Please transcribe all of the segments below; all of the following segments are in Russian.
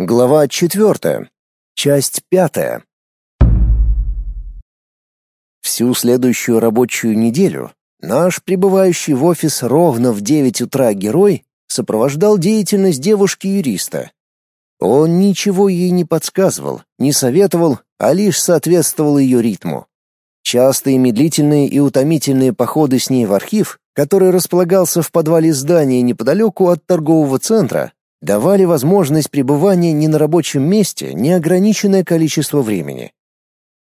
Глава четвертая. Часть пятая. Всю следующую рабочую неделю наш прибывающий в офис ровно в девять утра герой сопровождал деятельность девушки-юриста. Он ничего ей не подсказывал, не советовал, а лишь соответствовал ее ритму. Частые медлительные и утомительные походы с ней в архив, который располагался в подвале здания неподалеку от торгового центра, давали возможность пребывания не на рабочем месте неограниченное количество времени.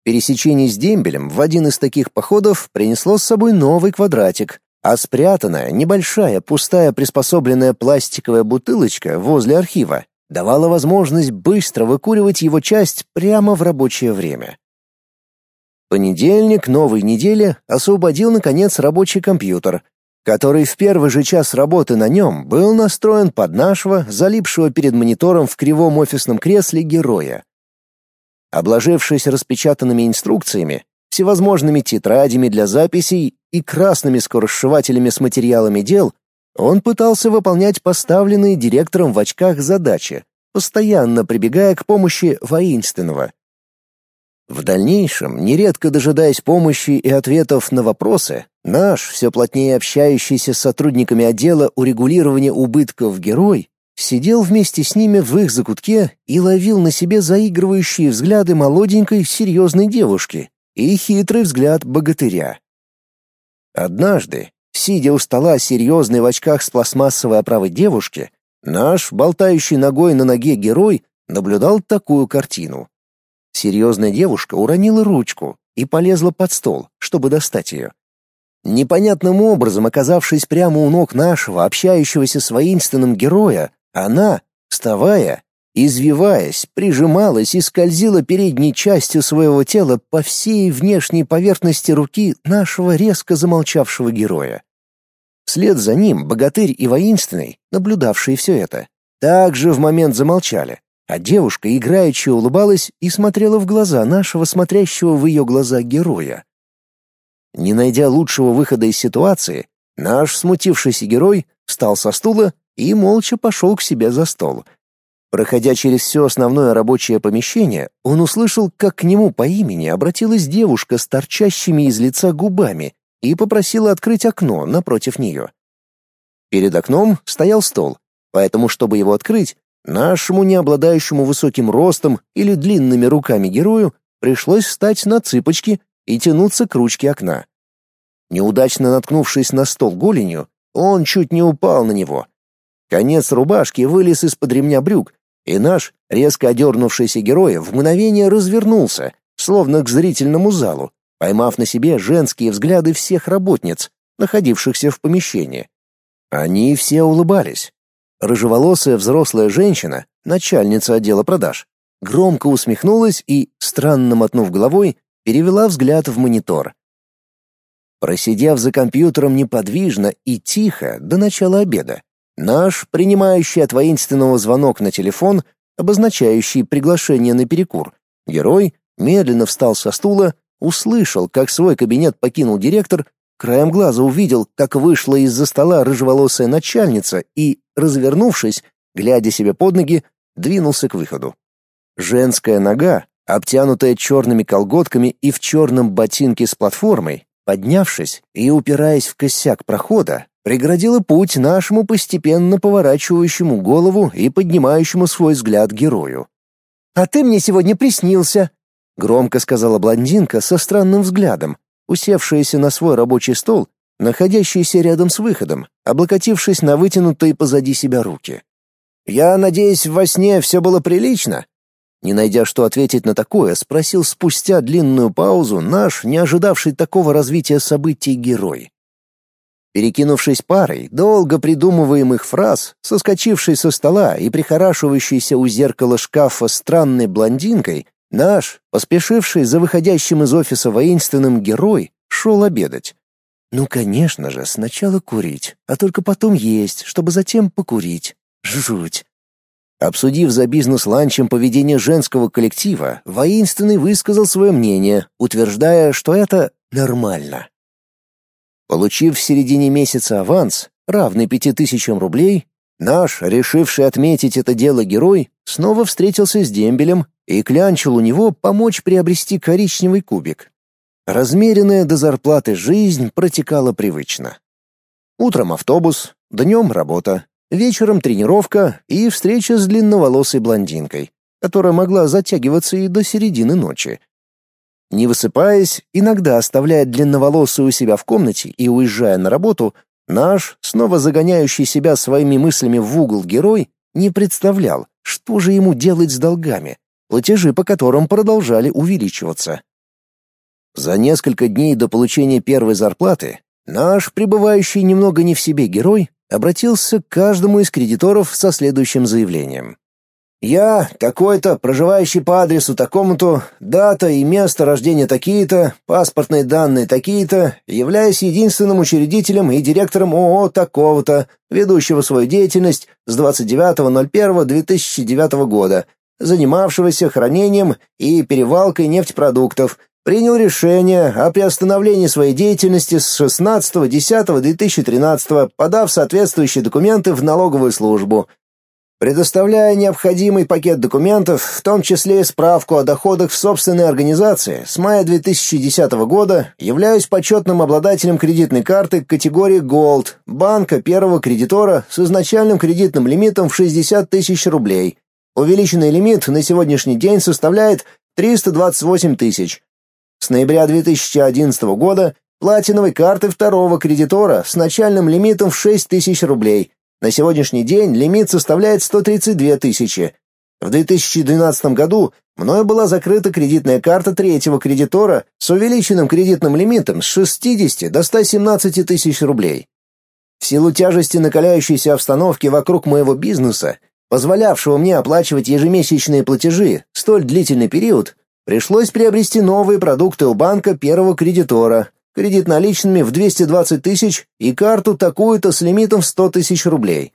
Пересечение с дембелем в один из таких походов принесло с собой новый квадратик, а спрятанная, небольшая, пустая приспособленная пластиковая бутылочка возле архива давала возможность быстро выкуривать его часть прямо в рабочее время. Понедельник новой недели освободил наконец рабочий компьютер, который в первый же час работы на нем был настроен под нашего, залипшего перед монитором в кривом офисном кресле героя. Обложившись распечатанными инструкциями, всевозможными тетрадями для записей и красными скоросшивателями с материалами дел, он пытался выполнять поставленные директором в очках задачи, постоянно прибегая к помощи воинственного. В дальнейшем, нередко дожидаясь помощи и ответов на вопросы, наш, все плотнее общающийся с сотрудниками отдела урегулирования убытков герой, сидел вместе с ними в их закутке и ловил на себе заигрывающие взгляды молоденькой серьезной девушки и хитрый взгляд богатыря. Однажды, сидя у стола серьезной в очках с пластмассовой оправой девушки, наш, болтающий ногой на ноге герой, наблюдал такую картину. Серьезная девушка уронила ручку и полезла под стол, чтобы достать ее. Непонятным образом оказавшись прямо у ног нашего общающегося с воинственным героя, она, вставая, извиваясь, прижималась и скользила передней частью своего тела по всей внешней поверхности руки нашего резко замолчавшего героя. Вслед за ним богатырь и воинственный, наблюдавшие все это, также в момент замолчали, а девушка играючи улыбалась и смотрела в глаза нашего смотрящего в ее глаза героя. Не найдя лучшего выхода из ситуации, наш смутившийся герой встал со стула и молча пошел к себе за стол. Проходя через все основное рабочее помещение, он услышал, как к нему по имени обратилась девушка с торчащими из лица губами и попросила открыть окно напротив нее. Перед окном стоял стол, поэтому, чтобы его открыть, Нашему не обладающему высоким ростом или длинными руками герою пришлось встать на цыпочки и тянуться к ручке окна. Неудачно наткнувшись на стол голенью, он чуть не упал на него. Конец рубашки вылез из-под ремня брюк, и наш, резко одернувшийся герой, в мгновение развернулся, словно к зрительному залу, поймав на себе женские взгляды всех работниц, находившихся в помещении. Они все улыбались, Рыжеволосая взрослая женщина, начальница отдела продаж, громко усмехнулась и, странно мотнув головой, перевела взгляд в монитор. Просидев за компьютером неподвижно и тихо до начала обеда, наш, принимающий от воинственного звонок на телефон, обозначающий приглашение на перекур, герой медленно встал со стула, услышал, как свой кабинет покинул директор Краем глаза увидел, как вышла из-за стола рыжеволосая начальница и, развернувшись, глядя себе под ноги, двинулся к выходу. Женская нога, обтянутая черными колготками и в черном ботинке с платформой, поднявшись и упираясь в косяк прохода, преградила путь нашему постепенно поворачивающему голову и поднимающему свой взгляд герою. «А ты мне сегодня приснился», — громко сказала блондинка со странным взглядом, усевшаяся на свой рабочий стол, находящаяся рядом с выходом, облокотившись на вытянутые позади себя руки. «Я надеюсь, во сне все было прилично?» Не найдя что ответить на такое, спросил спустя длинную паузу наш, не ожидавший такого развития событий герой. Перекинувшись парой долго придумываемых фраз, соскочивший со стола и прихорашивающийся у зеркала шкафа странной блондинкой, Наш, поспешивший за выходящим из офиса воинственным герой, шел обедать. Ну, конечно же, сначала курить, а только потом есть, чтобы затем покурить. Жуть. Обсудив за бизнес-ланчем поведение женского коллектива, воинственный высказал свое мнение, утверждая, что это нормально. Получив в середине месяца аванс, равный пяти тысячам рублей, Наш, решивший отметить это дело герой, снова встретился с дембелем и клянчил у него помочь приобрести коричневый кубик. Размеренная до зарплаты жизнь протекала привычно. Утром автобус, днем работа, вечером тренировка и встреча с длинноволосой блондинкой, которая могла затягиваться и до середины ночи. Не высыпаясь, иногда оставляя длинноволосую у себя в комнате и уезжая на работу, наш, снова загоняющий себя своими мыслями в угол герой, не представлял, что же ему делать с долгами, платежи по которым продолжали увеличиваться. За несколько дней до получения первой зарплаты наш, пребывающий немного не в себе герой, обратился к каждому из кредиторов со следующим заявлением. «Я, такой-то, проживающий по адресу такому-то, дата и место рождения такие-то, паспортные данные такие-то, являюсь единственным учредителем и директором ООО такого-то, ведущего свою деятельность с 29.01.2009 года, занимавшегося хранением и перевалкой нефтепродуктов, принял решение о приостановлении своей деятельности с 16.10.2013, подав соответствующие документы в налоговую службу. Предоставляя необходимый пакет документов, в том числе и справку о доходах в собственной организации, с мая 2010 года являюсь почетным обладателем кредитной карты категории Gold банка первого кредитора с изначальным кредитным лимитом в 60 тысяч рублей. Увеличенный лимит на сегодняшний день составляет 328 тысяч. С ноября 2011 года платиновой карты второго кредитора с начальным лимитом в 6 тысяч рублей. На сегодняшний день лимит составляет 132 тысячи. В 2012 году мною была закрыта кредитная карта третьего кредитора с увеличенным кредитным лимитом с 60 до 117 тысяч рублей. В силу тяжести накаляющейся обстановки вокруг моего бизнеса, позволявшего мне оплачивать ежемесячные платежи столь длительный период, Пришлось приобрести новые продукты у банка первого кредитора, кредит наличными в 220 тысяч и карту такую-то с лимитом в 100 тысяч рублей.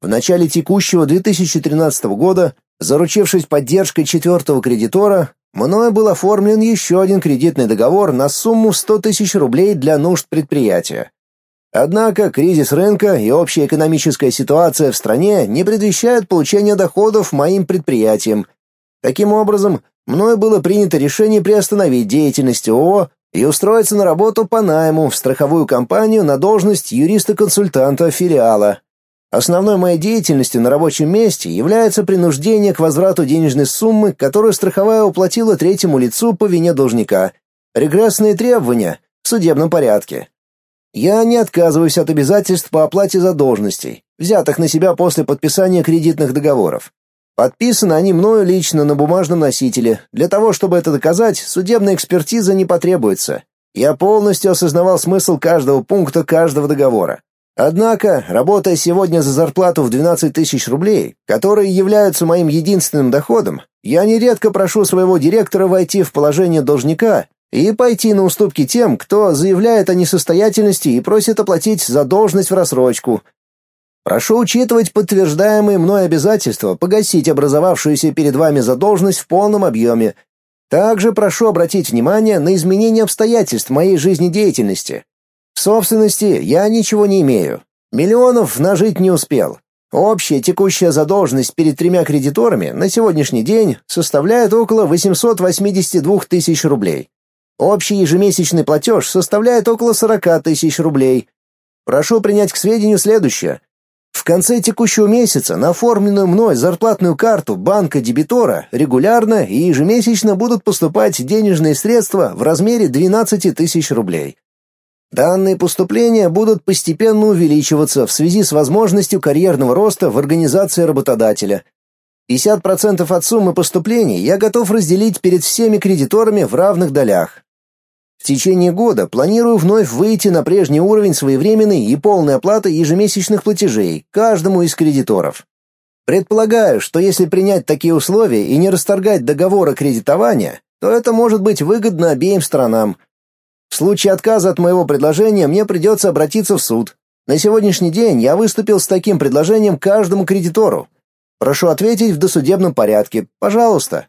В начале текущего 2013 года, заручившись поддержкой четвертого кредитора, мною был оформлен еще один кредитный договор на сумму 100 тысяч рублей для нужд предприятия. Однако кризис рынка и общая экономическая ситуация в стране не предвещают получения доходов моим предприятиям. Таким образом, мною было принято решение приостановить деятельность ООО и устроиться на работу по найму в страховую компанию на должность юриста-консультанта филиала. Основной моей деятельностью на рабочем месте является принуждение к возврату денежной суммы, которую страховая уплатила третьему лицу по вине должника. Регрессные требования в судебном порядке. Я не отказываюсь от обязательств по оплате задолженностей, взятых на себя после подписания кредитных договоров. Подписаны они мною лично на бумажном носителе. Для того, чтобы это доказать, судебная экспертиза не потребуется. Я полностью осознавал смысл каждого пункта каждого договора. Однако, работая сегодня за зарплату в 12 тысяч рублей, которые являются моим единственным доходом, я нередко прошу своего директора войти в положение должника и пойти на уступки тем, кто заявляет о несостоятельности и просит оплатить задолженность в рассрочку, Прошу учитывать подтверждаемые мной обязательства погасить образовавшуюся перед вами задолженность в полном объеме. Также прошу обратить внимание на изменения обстоятельств моей жизнедеятельности. В собственности я ничего не имею. Миллионов нажить не успел. Общая текущая задолженность перед тремя кредиторами на сегодняшний день составляет около 882 тысяч рублей. Общий ежемесячный платеж составляет около 40 тысяч рублей. Прошу принять к сведению следующее. В конце текущего месяца на оформленную мной зарплатную карту банка дебитора регулярно и ежемесячно будут поступать денежные средства в размере 12 тысяч рублей. Данные поступления будут постепенно увеличиваться в связи с возможностью карьерного роста в организации работодателя. 50% от суммы поступлений я готов разделить перед всеми кредиторами в равных долях. В течение года планирую вновь выйти на прежний уровень своевременной и полной оплаты ежемесячных платежей каждому из кредиторов. Предполагаю, что если принять такие условия и не расторгать договора кредитования, то это может быть выгодно обеим сторонам. В случае отказа от моего предложения мне придется обратиться в суд. На сегодняшний день я выступил с таким предложением каждому кредитору. Прошу ответить в досудебном порядке, пожалуйста.